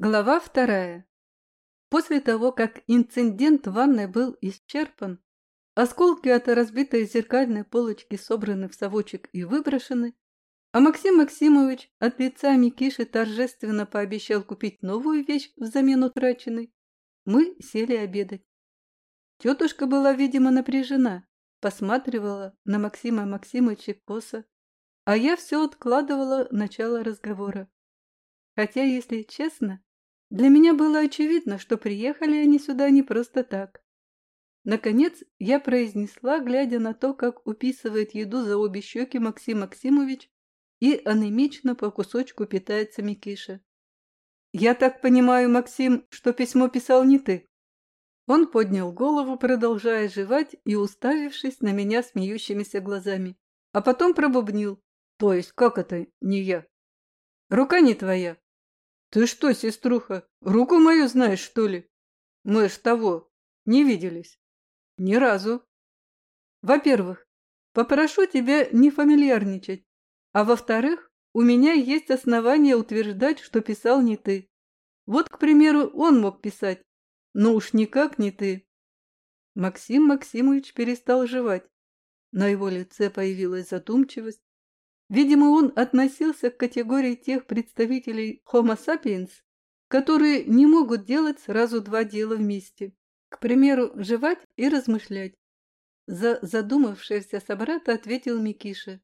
Глава вторая. После того, как инцидент в ванной был исчерпан, осколки от разбитой зеркальной полочки собраны в совочек и выброшены, а Максим Максимович от лица Микиши торжественно пообещал купить новую вещь взамен утраченной, мы сели обедать. Тетушка была, видимо, напряжена, посматривала на Максима Максимовича косо, а я все откладывала начало разговора. Хотя, если честно, для меня было очевидно, что приехали они сюда не просто так. Наконец, я произнесла, глядя на то, как уписывает еду за обе щеки Максим Максимович и анемично по кусочку питается Микиша. «Я так понимаю, Максим, что письмо писал не ты?» Он поднял голову, продолжая жевать и уставившись на меня смеющимися глазами, а потом пробубнил. «То есть как это не я?» «Рука не твоя, «Ты что, сеструха, руку мою знаешь, что ли? Мы ж того, не виделись. Ни разу. Во-первых, попрошу тебя не фамильярничать, а во-вторых, у меня есть основания утверждать, что писал не ты. Вот, к примеру, он мог писать, но уж никак не ты». Максим Максимович перестал жевать. На его лице появилась задумчивость, Видимо, он относился к категории тех представителей Homo sapiens, которые не могут делать сразу два дела вместе. К примеру, жевать и размышлять. За задумавшегося собрата ответил Микиша,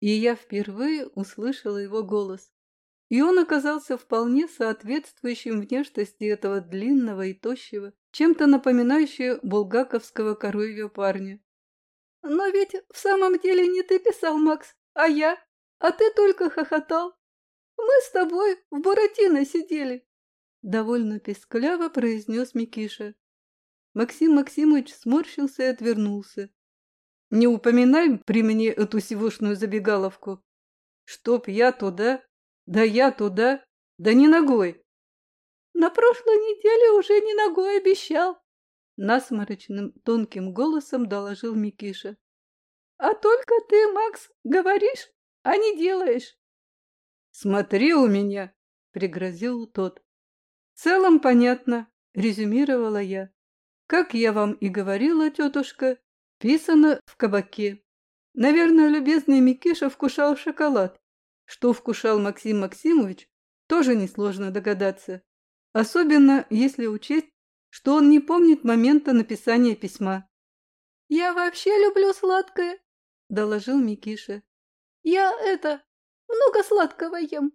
и я впервые услышала его голос. И он оказался вполне соответствующим внешности этого длинного и тощего, чем-то напоминающего булгаковского коровьего парня. «Но ведь в самом деле не ты писал, Макс, а я, а ты только хохотал. Мы с тобой в Буратино сидели. Довольно пескляво произнес Микиша. Максим Максимович сморщился и отвернулся. Не упоминай при мне эту сегошную забегаловку. Чтоб я туда, да я туда, да не ногой. На прошлой неделе уже не ногой обещал. Насморочным тонким голосом доложил Микиша. А только ты, Макс, говоришь, а не делаешь. Смотри у меня, пригрозил тот. В целом понятно, резюмировала я. Как я вам и говорила, тетушка, писано в кабаке. Наверное, любезный Микиша вкушал шоколад. Что вкушал Максим Максимович, тоже несложно догадаться. Особенно, если учесть, что он не помнит момента написания письма. «Я вообще люблю сладкое», доложил Микиша. «Я это, много сладкого ем.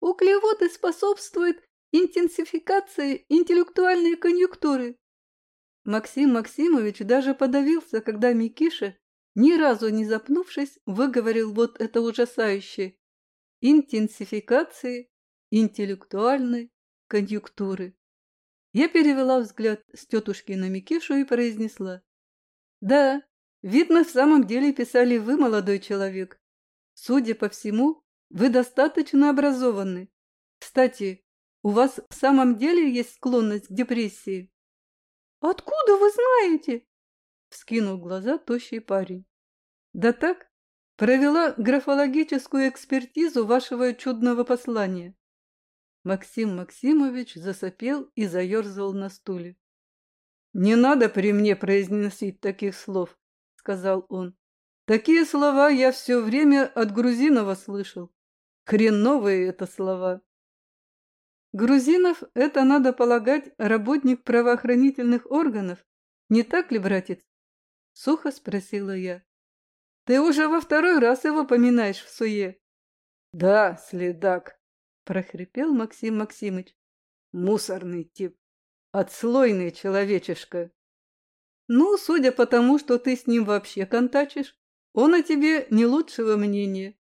Углеводы способствуют интенсификации интеллектуальной конъюнктуры». Максим Максимович даже подавился, когда Микиша, ни разу не запнувшись, выговорил вот это ужасающее интенсификации интеллектуальной конъюнктуры. Я перевела взгляд с тетушки на Микишу и произнесла. «Да, Видно, в самом деле писали вы, молодой человек. Судя по всему, вы достаточно образованы. Кстати, у вас в самом деле есть склонность к депрессии? Откуда вы знаете? Вскинул глаза тощий парень. Да так, провела графологическую экспертизу вашего чудного послания. Максим Максимович засопел и заерзал на стуле. «Не надо при мне произносить таких слов сказал он. Такие слова я все время от Грузинова слышал. Хреновые это слова. Грузинов – это, надо полагать, работник правоохранительных органов. Не так ли, братец? Сухо спросила я. Ты уже во второй раз его поминаешь в суе. Да, следак, прохрипел Максим Максимыч. Мусорный тип. Отслойный человечишка. Ну, судя по тому, что ты с ним вообще контачишь, он о тебе не лучшего мнения.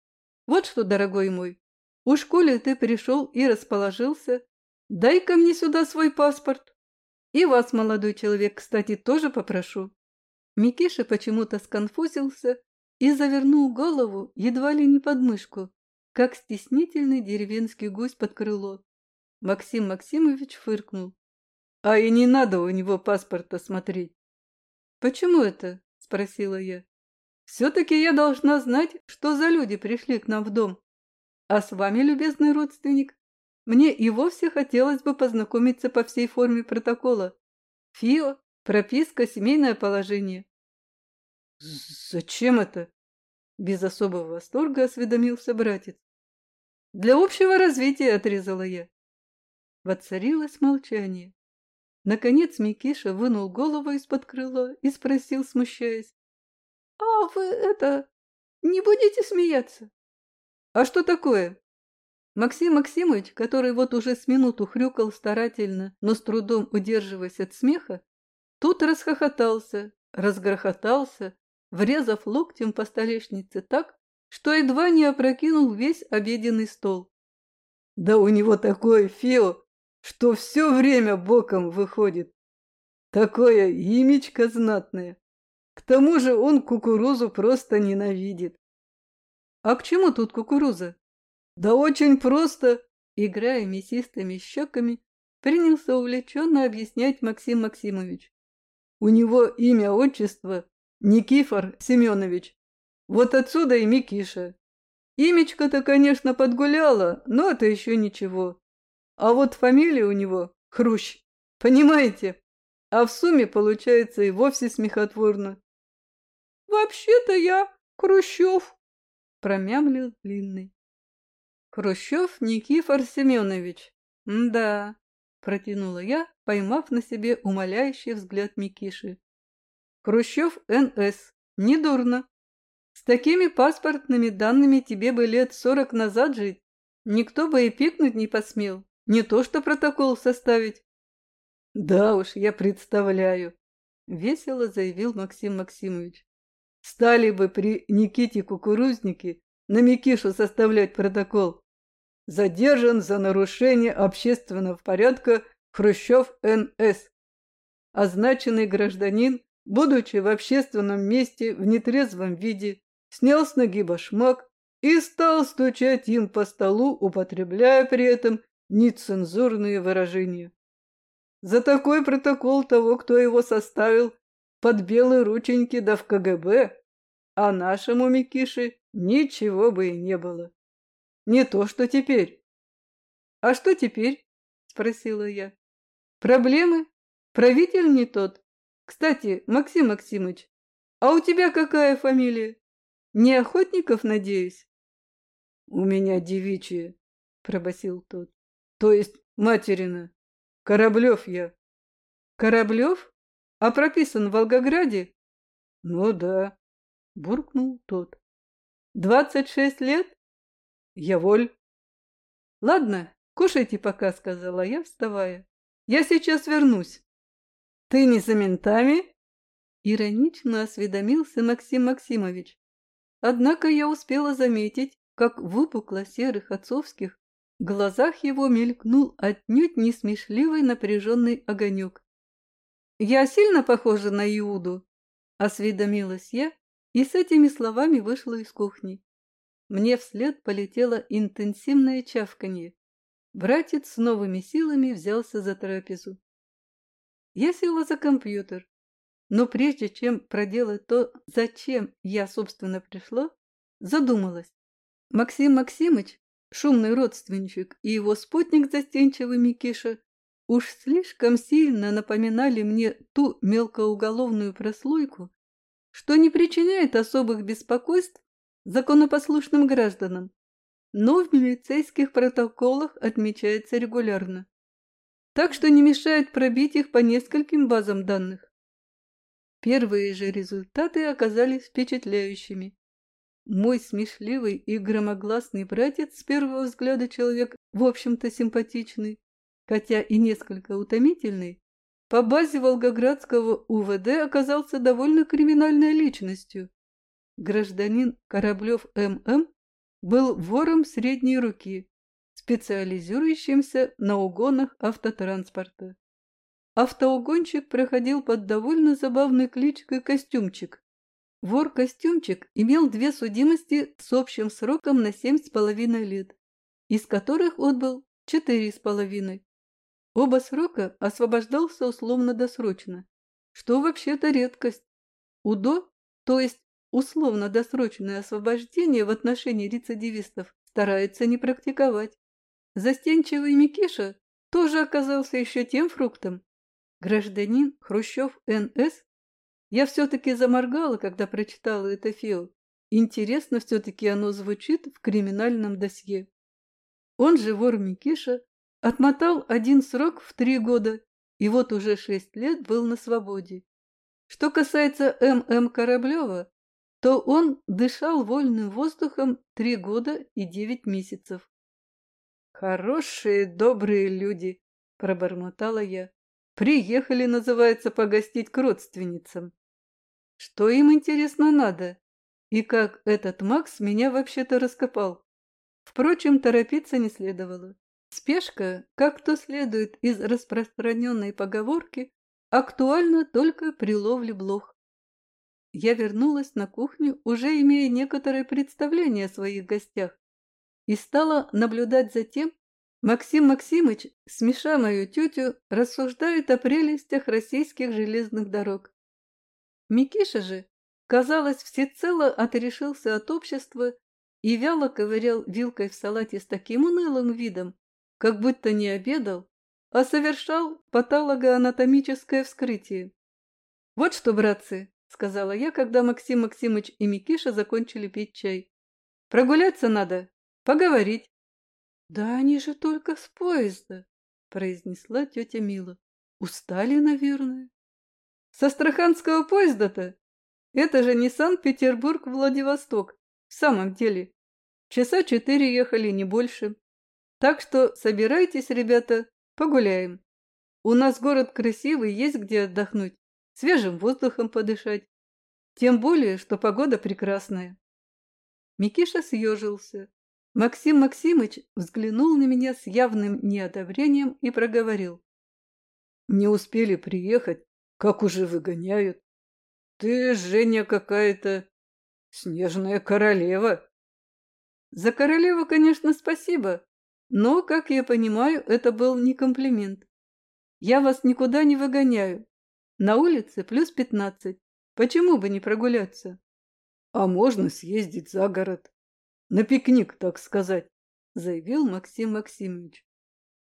Вот что, дорогой мой, у школе ты пришел и расположился. Дай-ка мне сюда свой паспорт. И вас, молодой человек, кстати, тоже попрошу. Микиша почему-то сконфузился и завернул голову едва ли не под мышку, как стеснительный деревенский гусь под крыло. Максим Максимович фыркнул. А и не надо у него паспорта смотреть. «Почему это?» – спросила я. «Все-таки я должна знать, что за люди пришли к нам в дом. А с вами, любезный родственник, мне и вовсе хотелось бы познакомиться по всей форме протокола. ФИО, прописка, семейное положение. «Зачем это?» – без особого восторга осведомился братец. «Для общего развития», – отрезала я. Воцарилось молчание. Наконец Микиша вынул голову из-под крыла и спросил, смущаясь. «А вы это... не будете смеяться?» «А что такое?» Максим Максимович, который вот уже с минуту хрюкал старательно, но с трудом удерживаясь от смеха, тут расхохотался, разгрохотался, врезав локтем по столешнице так, что едва не опрокинул весь обеденный стол. «Да у него такое фео, что все время боком выходит. Такое имечко знатное. К тому же он кукурузу просто ненавидит». «А к чему тут кукуруза?» Да очень просто, играя мясистыми щеками, принялся увлеченно объяснять Максим Максимович. У него имя, отчество Никифор Семенович. Вот отсюда и Микиша. Имечко-то, конечно, подгуляло, но это еще ничего. А вот фамилия у него Хрущ. Понимаете? А в сумме получается и вовсе смехотворно. «Вообще-то я Хрущев», — промямлил Длинный. Хрущев Никифор Семенович. Да, протянула я, поймав на себе умоляющий взгляд Микиши. Хрущев Н.С. Недурно. С такими паспортными данными тебе бы лет сорок назад жить. Никто бы и пикнуть не посмел. Не то что протокол составить. Да уж, я представляю, весело заявил Максим Максимович. Стали бы при Никите Кукурузнике на Микишу составлять протокол. Задержан за нарушение общественного порядка Хрущев Н.С. Означенный гражданин, будучи в общественном месте в нетрезвом виде, снял с ноги башмак и стал стучать им по столу, употребляя при этом нецензурные выражения. За такой протокол того, кто его составил, под белые рученьки да в КГБ, а нашему Микише ничего бы и не было. Не то, что теперь. А что теперь? Спросила я. Проблемы? Правитель не тот. Кстати, Максим Максимыч, а у тебя какая фамилия? Не Охотников, надеюсь? У меня девичья, пробасил тот. То есть материна. Кораблев я. Кораблев? А прописан в Волгограде? Ну да, буркнул тот. Двадцать шесть лет? Я воль. Ладно, кушайте пока, сказала я, вставая. Я сейчас вернусь. Ты не за ментами? Иронично осведомился Максим Максимович. Однако я успела заметить, как выпукло-серых отцовских глазах его мелькнул отнюдь не смешливый напряженный огонек. «Я сильно похожа на Иуду?» – осведомилась я, и с этими словами вышла из кухни. Мне вслед полетело интенсивное чавканье. Братец с новыми силами взялся за трапезу. Я села за компьютер, но прежде чем проделать то, зачем я, собственно, пришла, задумалась. Максим Максимыч, шумный родственничек, и его спутник застенчивый Микиша уж слишком сильно напоминали мне ту мелкоуголовную прослойку, что не причиняет особых беспокойств законопослушным гражданам, но в милицейских протоколах отмечается регулярно. Так что не мешает пробить их по нескольким базам данных. Первые же результаты оказались впечатляющими. Мой смешливый и громогласный братец с первого взгляда человек, в общем-то, симпатичный, хотя и несколько утомительный, по базе Волгоградского УВД оказался довольно криминальной личностью, гражданин Кораблев М.М. был вором средней руки, специализирующимся на угонах автотранспорта. Автоугонщик проходил под довольно забавной кличкой «Костюмчик». Вор-костюмчик имел две судимости с общим сроком на семь с половиной лет, из которых отбыл четыре с половиной. Оба срока освобождался условно-досрочно, что вообще-то редкость. УДО, то есть условно-досрочное освобождение в отношении рецидивистов старается не практиковать. Застенчивый Микиша тоже оказался еще тем фруктом. Гражданин Хрущев Н.С. Я все-таки заморгала, когда прочитала это фио. Интересно все-таки оно звучит в криминальном досье. Он же вор Микиша отмотал один срок в три года и вот уже шесть лет был на свободе. Что касается М.М. Кораблева, то он дышал вольным воздухом три года и девять месяцев. «Хорошие, добрые люди!» – пробормотала я. «Приехали, называется, погостить к родственницам. Что им, интересно, надо? И как этот Макс меня вообще-то раскопал? Впрочем, торопиться не следовало. Спешка, как то следует из распространенной поговорки, актуальна только при ловле блох. Я вернулась на кухню, уже имея некоторое представление о своих гостях, и стала наблюдать за тем, Максим Максимыч, смеша мою тетю, рассуждает о прелестях российских железных дорог. Микиша же, казалось, всецело отрешился от общества и вяло ковырял вилкой в салате с таким унылым видом, как будто не обедал, а совершал патологоанатомическое вскрытие. «Вот что, братцы», — сказала я, когда Максим Максимыч и Микиша закончили пить чай. «Прогуляться надо, поговорить». «Да они же только с поезда», — произнесла тетя Мила. «Устали, наверное». «С астраханского поезда-то? Это же не Санкт-Петербург-Владивосток, в самом деле. Часа четыре ехали, не больше. Так что собирайтесь, ребята, погуляем. У нас город красивый, есть где отдохнуть, свежим воздухом подышать. Тем более, что погода прекрасная. Микиша съежился. Максим Максимыч взглянул на меня с явным неодобрением и проговорил. «Не успели приехать, как уже выгоняют. Ты, Женя, какая-то снежная королева». «За королеву, конечно, спасибо, но, как я понимаю, это был не комплимент. Я вас никуда не выгоняю. На улице плюс пятнадцать. Почему бы не прогуляться? А можно съездить за город. На пикник, так сказать, заявил Максим Максимович.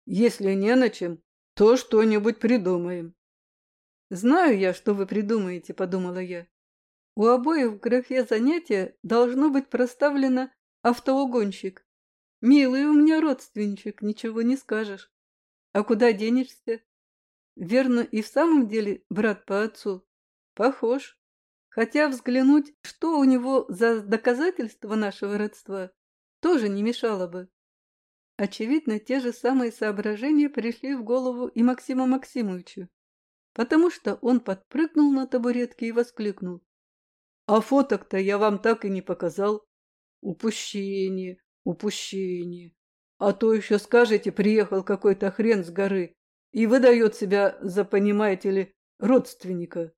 Если не на чем, то что-нибудь придумаем. Знаю я, что вы придумаете, подумала я. У обоих в графе занятия должно быть проставлено автоугонщик. Милый у меня родственничек, ничего не скажешь. А куда денешься? Верно, и в самом деле брат по отцу. Похож. Хотя взглянуть, что у него за доказательства нашего родства, тоже не мешало бы. Очевидно, те же самые соображения пришли в голову и Максиму Максимовичу, потому что он подпрыгнул на табуретке и воскликнул. «А фоток-то я вам так и не показал. Упущение, Упущение. А то еще скажете, приехал какой-то хрен с горы и выдает себя за, понимаете ли, родственника.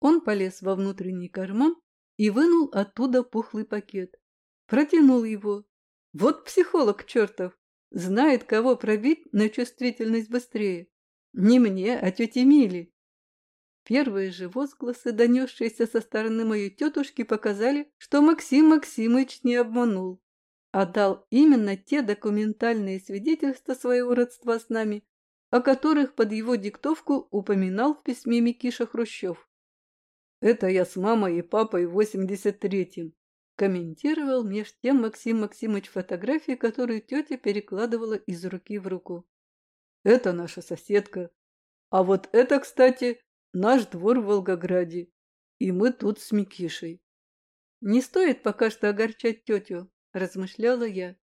Он полез во внутренний карман и вынул оттуда пухлый пакет. Протянул его. Вот психолог чертов. Знает, кого пробить на чувствительность быстрее. Не мне, а тете Миле. Первые же возгласы, донесшиеся со стороны моей тетушки, показали, что Максим Максимыч не обманул отдал именно те документальные свидетельства своего родства с нами, о которых под его диктовку упоминал в письме Микиша Хрущев. «Это я с мамой и папой в 83-м», комментировал меж тем Максим Максимович фотографии, которые тетя перекладывала из руки в руку. «Это наша соседка. А вот это, кстати, наш двор в Волгограде. И мы тут с Микишей. Не стоит пока что огорчать тетю размышляла я.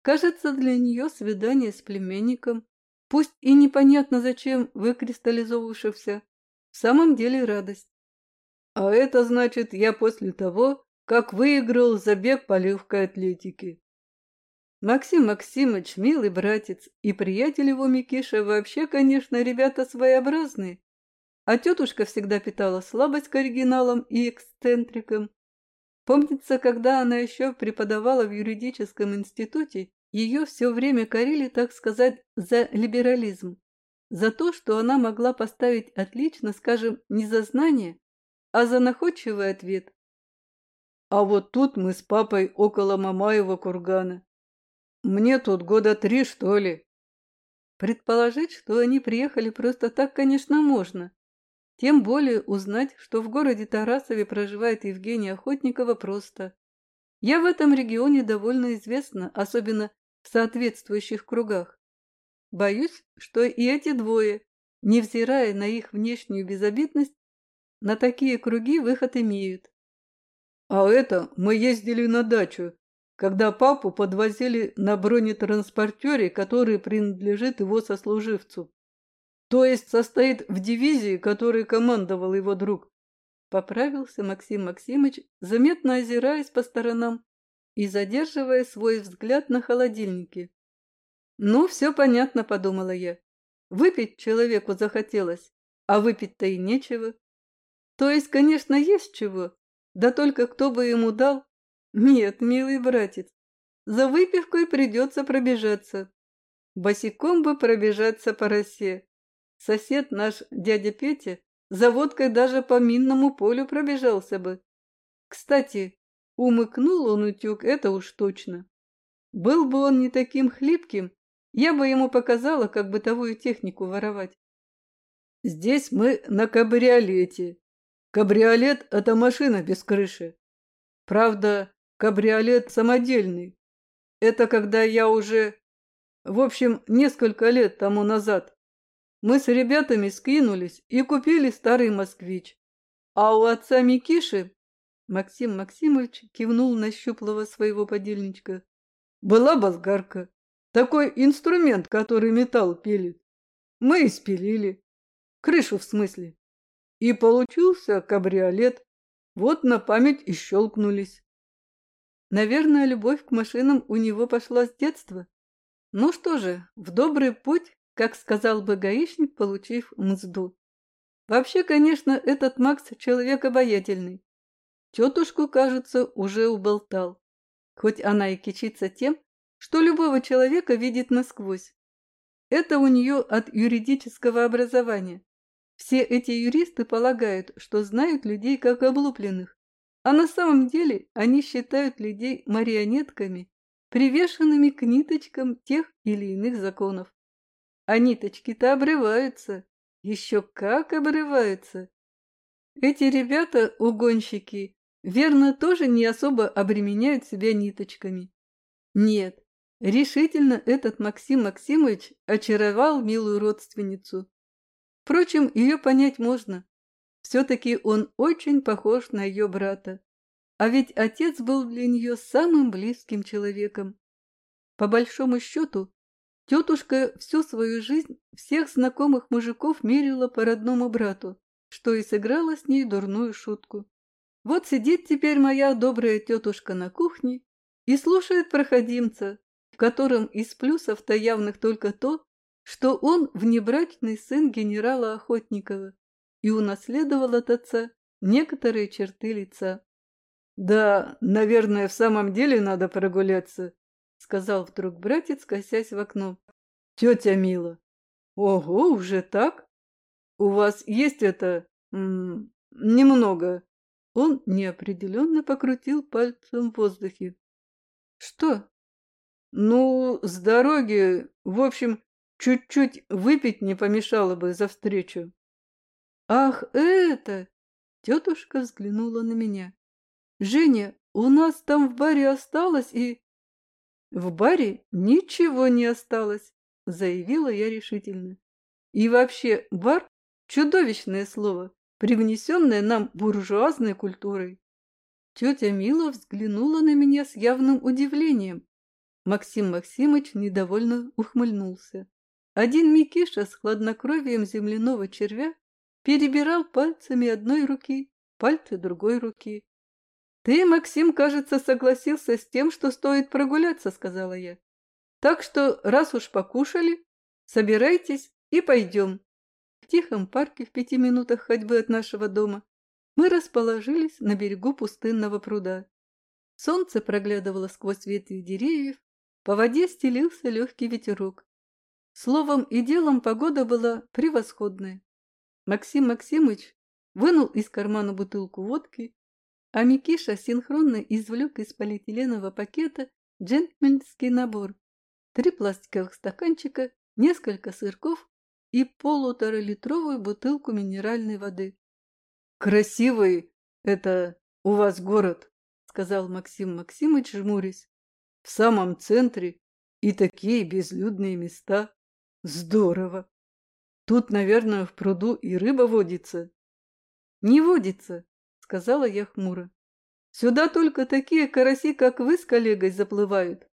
Кажется, для нее свидание с племенником, пусть и непонятно зачем выкристаллизовавшимся, в самом деле радость. А это значит, я после того, как выиграл забег по легкой атлетике. Максим Максимович, милый братец, и приятель его Микиша вообще, конечно, ребята своеобразные. А тетушка всегда питала слабость к оригиналам и эксцентрикам, Помнится, когда она еще преподавала в юридическом институте, ее все время корили, так сказать, за либерализм, за то, что она могла поставить отлично, скажем, не за знание, а за находчивый ответ. А вот тут мы с папой около Мамаева кургана. Мне тут года три, что ли. Предположить, что они приехали просто так, конечно, можно. Тем более узнать, что в городе Тарасове проживает Евгения Охотникова, просто. Я в этом регионе довольно известна, особенно в соответствующих кругах. Боюсь, что и эти двое, невзирая на их внешнюю безобидность, на такие круги выход имеют. А это мы ездили на дачу, когда папу подвозили на бронетранспортере, который принадлежит его сослуживцу. То есть состоит в дивизии, которой командовал его друг. Поправился Максим Максимыч, заметно озираясь по сторонам и задерживая свой взгляд на холодильнике. «Ну, все понятно», — подумала я. «Выпить человеку захотелось, а выпить-то и нечего. То есть, конечно, есть чего, да только кто бы ему дал, нет, милый братец, за выпивкой придется пробежаться. Босиком бы пробежаться по росе. Сосед наш, дядя Петя, за водкой даже по минному полю пробежался бы. Кстати, умыкнул он утюг, это уж точно. Был бы он не таким хлипким, я бы ему показала, как бытовую технику воровать. Здесь мы на кабриолете. Кабриолет – это машина без крыши. Правда, Кабриолет самодельный. Это когда я уже... В общем, несколько лет тому назад. Мы с ребятами скинулись и купили старый москвич. А у отца Микиши... Максим Максимович кивнул на щуплого своего подельничка. Была базгарка. Такой инструмент, который металл пилит. Мы и спилили. Крышу в смысле. И получился кабриолет. Вот на память и щелкнулись. Наверное, любовь к машинам у него пошла с детства. Ну что же, в добрый путь, как сказал бы гаишник, получив мзду. Вообще, конечно, этот Макс человек обаятельный. Тетушку, кажется, уже уболтал. Хоть она и кичится тем, что любого человека видит насквозь. Это у нее от юридического образования. Все эти юристы полагают, что знают людей как облупленных. А на самом деле они считают людей марионетками, привешенными к ниточкам тех или иных законов. А ниточки-то обрываются, еще как обрываются. Эти ребята, угонщики, верно, тоже не особо обременяют себя ниточками. Нет, решительно этот Максим Максимович очаровал милую родственницу. Впрочем, ее понять можно. Все-таки он очень похож на ее брата. А ведь отец был для нее самым близким человеком. По большому счету, тетушка всю свою жизнь всех знакомых мужиков мерила по родному брату, что и сыграла с ней дурную шутку. Вот сидит теперь моя добрая тетушка на кухне и слушает проходимца, в котором из плюсов-то явных только то, что он внебрачный сын генерала Охотникова и унаследовал от отца некоторые черты лица. «Да, наверное, в самом деле надо прогуляться», — сказал вдруг братец, косясь в окно. «Тетя Мила». «Ого, уже так? У вас есть это... М немного». Он неопределенно покрутил пальцем в воздухе. «Что?» «Ну, с дороги, в общем, чуть-чуть выпить не помешало бы за встречу». «Ах, это!» Тетушка взглянула на меня. «Женя, у нас там в баре осталось и...» «В баре ничего не осталось», — заявила я решительно. «И вообще, бар — чудовищное слово, привнесенное нам буржуазной культурой». Тетя Мила взглянула на меня с явным удивлением. Максим Максимыч недовольно ухмыльнулся. Один Микиша с хладнокровием земляного червя перебирал пальцами одной руки, пальцы другой руки. «Ты, Максим, кажется, согласился с тем, что стоит прогуляться», — сказала я. «Так что, раз уж покушали, собирайтесь и пойдем». В тихом парке в пяти минутах ходьбы от нашего дома мы расположились на берегу пустынного пруда. Солнце проглядывало сквозь ветви деревьев, по воде стелился легкий ветерок. Словом и делом погода была превосходная. Максим Максимыч вынул из кармана бутылку водки, а Микиша синхронно извлек из полиэтиленового пакета джентльменский набор три пластиковых стаканчика, несколько сырков и полуторалитровую бутылку минеральной воды. «Красивый это у вас город», — сказал Максим Максимыч, жмурясь. «В самом центре и такие безлюдные места. Здорово! Тут, наверное, в пруду и рыба водится». «Не водится», — сказала я хмуро. «Сюда только такие караси, как вы с коллегой, заплывают».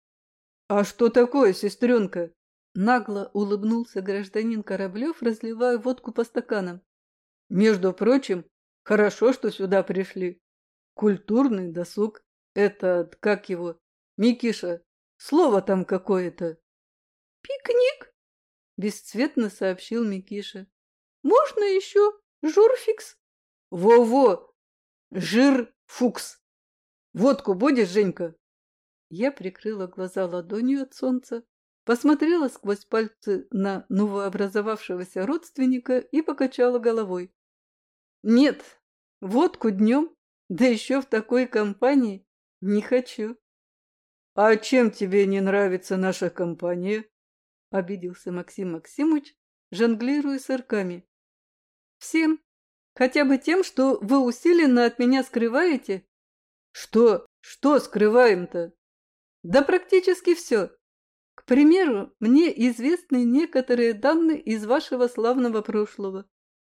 «А что такое, сестренка?» Нагло улыбнулся гражданин Кораблев, разливая водку по стаканам. «Между прочим, хорошо, что сюда пришли. Культурный досуг. Это, как его, Микиша, слово там какое-то». «Пикник?» – бесцветно сообщил Микиша. «Можно еще журфикс?» «Во-во! Жир-фукс! Водку будешь, Женька?» Я прикрыла глаза ладонью от солнца, посмотрела сквозь пальцы на новообразовавшегося родственника и покачала головой. Нет, водку днем, да еще в такой компании, не хочу. А чем тебе не нравится наша компания? Обиделся Максим Максимович, жонглируя сырками. Всем. Хотя бы тем, что вы усиленно от меня скрываете. Что? Что скрываем-то? Да практически все. К примеру, мне известны некоторые данные из вашего славного прошлого.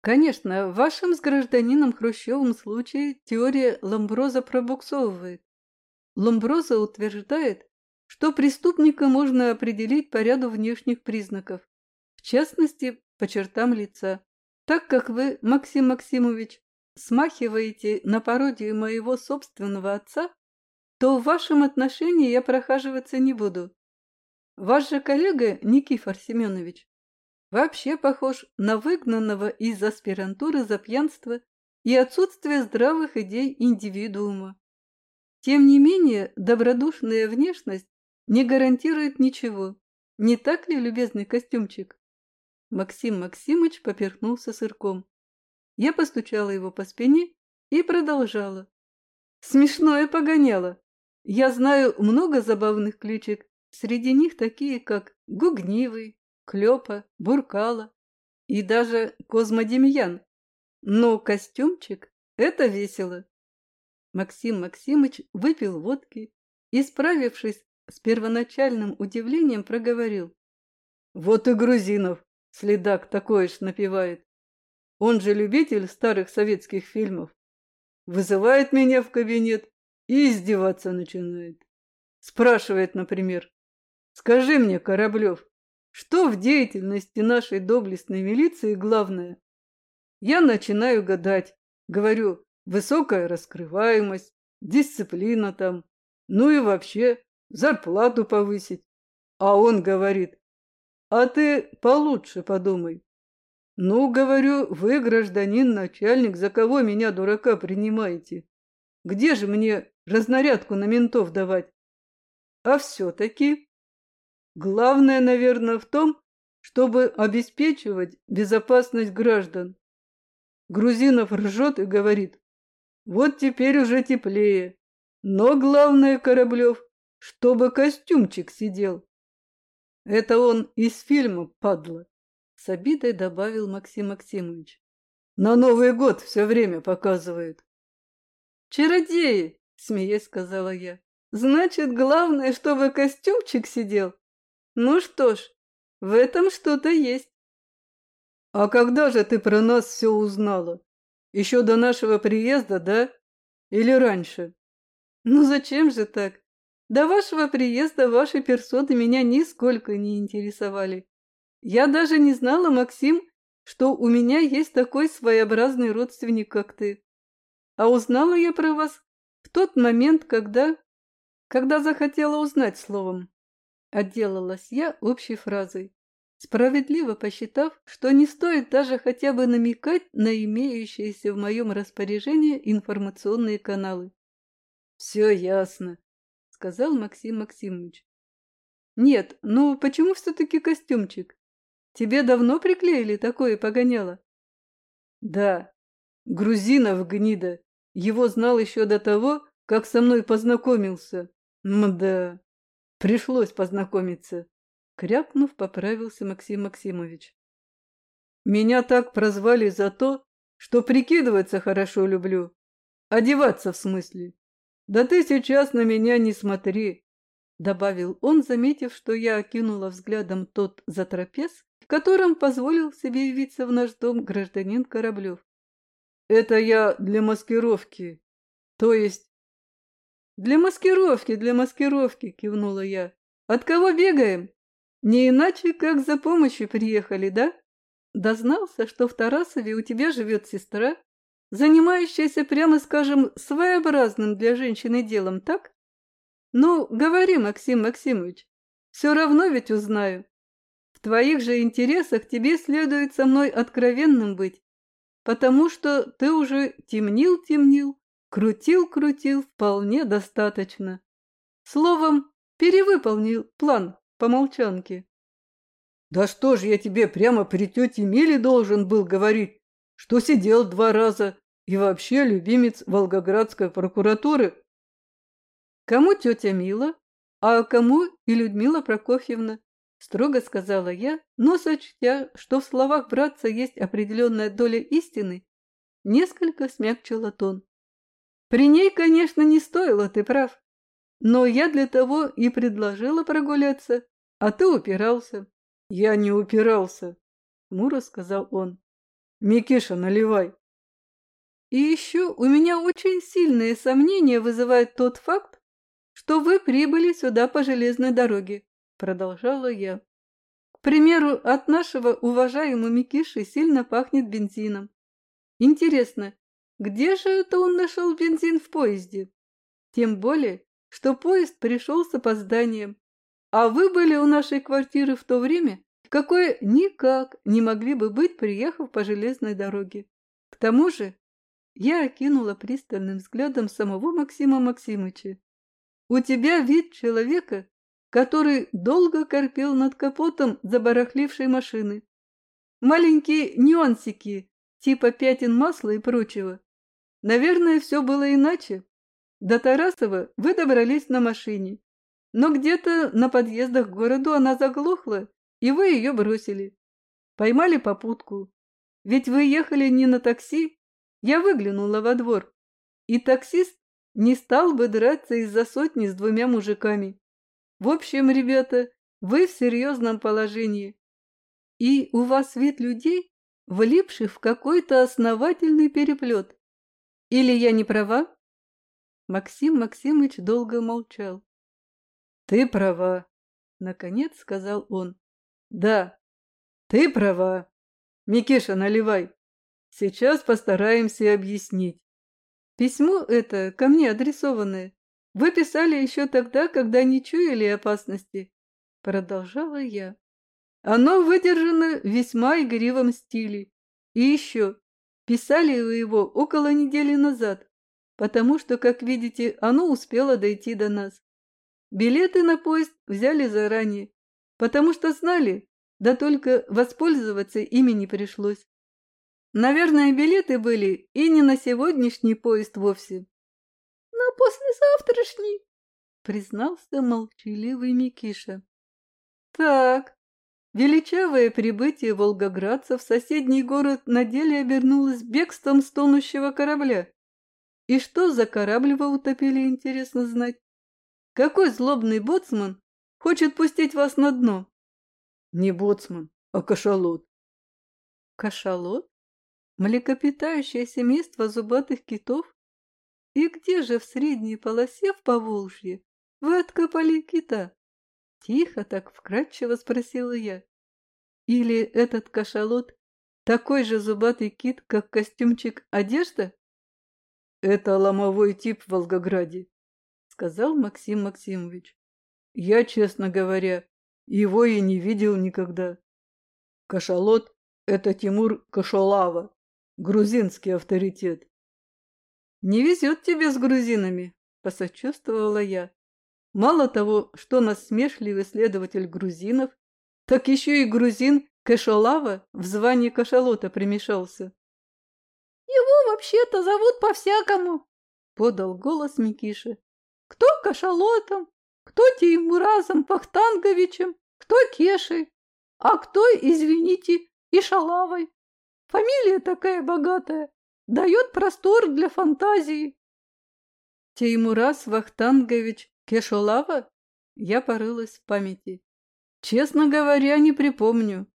Конечно, в вашем с гражданином Хрущевым случае теория Ламброза пробуксовывает. Ламброза утверждает, что преступника можно определить по ряду внешних признаков, в частности, по чертам лица. Так как вы, Максим Максимович, смахиваете на пародию моего собственного отца, то в вашем отношении я прохаживаться не буду. Ваш же коллега Никифор Семенович вообще похож на выгнанного из аспирантуры за пьянство и отсутствие здравых идей индивидуума. Тем не менее, добродушная внешность не гарантирует ничего. Не так ли, любезный костюмчик? Максим Максимыч поперхнулся сырком. Я постучала его по спине и продолжала. Смешное погоняло. Я знаю много забавных кличек, среди них такие, как Гугнивый, Клёпа, Буркала и даже Козмодемьян. Но костюмчик — это весело. Максим Максимыч выпил водки и, справившись с первоначальным удивлением, проговорил. Вот и Грузинов следак такой ж напевает. Он же любитель старых советских фильмов. Вызывает меня в кабинет и издеваться начинает. Спрашивает, например, «Скажи мне, Кораблев, что в деятельности нашей доблестной милиции главное?» Я начинаю гадать, говорю, высокая раскрываемость, дисциплина там, ну и вообще зарплату повысить. А он говорит, а ты получше подумай. Ну, говорю, вы, гражданин начальник, за кого меня, дурака, принимаете? Где же мне разнарядку на ментов давать? А все-таки главное, наверное, в том, чтобы обеспечивать безопасность граждан. Грузинов ржет и говорит, вот теперь уже теплее. Но главное, Кораблев, чтобы костюмчик сидел. Это он из фильма, падла. С обидой добавил Максим Максимович. На Новый год все время показывают. «Чародеи!» – смеясь сказала я. «Значит, главное, чтобы костюмчик сидел. Ну что ж, в этом что-то есть». «А когда же ты про нас все узнала? Еще до нашего приезда, да? Или раньше?» «Ну зачем же так? До вашего приезда ваши персоны меня нисколько не интересовали. Я даже не знала, Максим, что у меня есть такой своеобразный родственник, как ты. А узнала я про вас в тот момент, когда... Когда захотела узнать словом. Отделалась я общей фразой, справедливо посчитав, что не стоит даже хотя бы намекать на имеющиеся в моем распоряжении информационные каналы. «Все ясно», — сказал Максим Максимович. «Нет, ну почему все-таки костюмчик? Тебе давно приклеили такое погоняло?» «Да, Грузинов гнида. Его знал еще до того, как со мной познакомился. Мда, пришлось познакомиться. Крякнув, поправился Максим Максимович. Меня так прозвали за то, что прикидываться хорошо люблю. Одеваться в смысле. Да ты сейчас на меня не смотри, добавил он, заметив, что я окинула взглядом тот затрапез, в котором позволил себе явиться в наш дом гражданин Кораблев. Это я для маскировки. То есть... Для маскировки, для маскировки, кивнула я. От кого бегаем? Не иначе, как за помощью приехали, да? Дознался, что в Тарасове у тебя живет сестра, занимающаяся, прямо скажем, своеобразным для женщины делом, так? Ну, говори, Максим Максимович, все равно ведь узнаю. В твоих же интересах тебе следует со мной откровенным быть, потому что ты уже темнил-темнил, крутил-крутил вполне достаточно. Словом, перевыполнил план по молчанке. Да что ж я тебе прямо при тете Миле должен был говорить, что сидел два раза и вообще любимец Волгоградской прокуратуры? Кому тетя Мила, а кому и Людмила Прокофьевна? Строго сказала я, но сочтя, что в словах братца есть определенная доля истины, несколько смягчила тон. При ней, конечно, не стоило, ты прав. Но я для того и предложила прогуляться, а ты упирался. «Я не упирался», — хмуро сказал он. «Микиша, наливай». «И еще у меня очень сильные сомнения вызывает тот факт, что вы прибыли сюда по железной дороге», — продолжала я. «К примеру, от нашего уважаемого Микиши сильно пахнет бензином. Интересно, где же это он нашел бензин в поезде? Тем более, что поезд пришел с опозданием, а вы были у нашей квартиры в то время, какое никак не могли бы быть, приехав по железной дороге. К тому же я окинула пристальным взглядом самого Максима Максимыча. У тебя вид человека, который долго корпел над капотом забарахлившей машины. Маленькие нюансики, типа пятен масла и прочего. Наверное, все было иначе. До Тарасова вы добрались на машине. Но где-то на подъездах к городу она заглохла, и вы ее бросили. Поймали попутку. Ведь вы ехали не на такси. Я выглянула во двор. И таксист не стал бы драться из-за сотни с двумя мужиками. В общем, ребята, вы в серьезном положении. И у вас вид людей, влипших в какой-то основательный переплет. Или я не права? Максим Максимыч долго молчал. «Ты права», — наконец сказал он. «Да, ты права. Микиша, наливай. Сейчас постараемся объяснить. Письмо это ко мне адресованное. Вы писали еще тогда, когда не чуяли опасности. Продолжала я. Оно выдержано в весьма игривом стиле. И еще, писали вы его около недели назад, потому что, как видите, оно успело дойти до нас. Билеты на поезд взяли заранее, потому что знали, да только воспользоваться ими не пришлось. Наверное, билеты были и не на сегодняшний поезд вовсе. На послезавтрашний, признался молчаливый Микиша. Так, величавое прибытие волгоградцев в соседний город на деле обернулось бегством с тонущего корабля. И что за корабль вы утопили, интересно знать? Какой злобный боцман хочет пустить вас на дно? Не боцман, а кашалот. Кашалот? Млекопитающее семейство зубатых китов? И где же в средней полосе в Поволжье вы откопали кита? Тихо так вкратчиво спросила я. Или этот кашалот такой же зубатый кит, как костюмчик одежда? Это ломовой тип в Волгограде, сказал Максим Максимович. Я, честно говоря, его и не видел никогда. Кашалот – это Тимур Кашалава, грузинский авторитет. Не везет тебе с грузинами, посочувствовала я. Мало того, что насмешливый следователь грузинов, так еще и грузин Кашалава в звании кашалота примешался. «Его вообще-то зовут по-всякому», — подал голос Микиша. Кто кашалотом, кто Теймуразом Пахтанговичем, кто Кешей, а кто, извините, и Шалавой. Фамилия такая богатая, дает простор для фантазии. Теймурас Вахтангович Кешолава? Я порылась в памяти. Честно говоря, не припомню.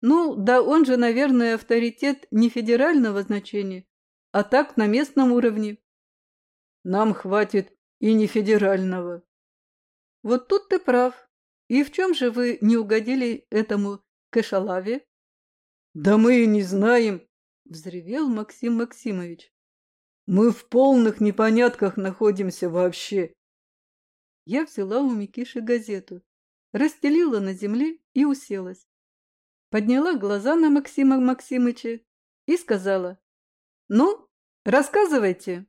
Ну, да он же, наверное, авторитет не федерального значения, а так на местном уровне. Нам хватит и не федерального. Вот тут ты прав. И в чем же вы не угодили этому Кэшалаве? Да мы и не знаем, взревел Максим Максимович. Мы в полных непонятках находимся вообще. Я взяла у Микиши газету, расстелила на земле и уселась. Подняла глаза на Максима Максимыча и сказала, «Ну, рассказывайте».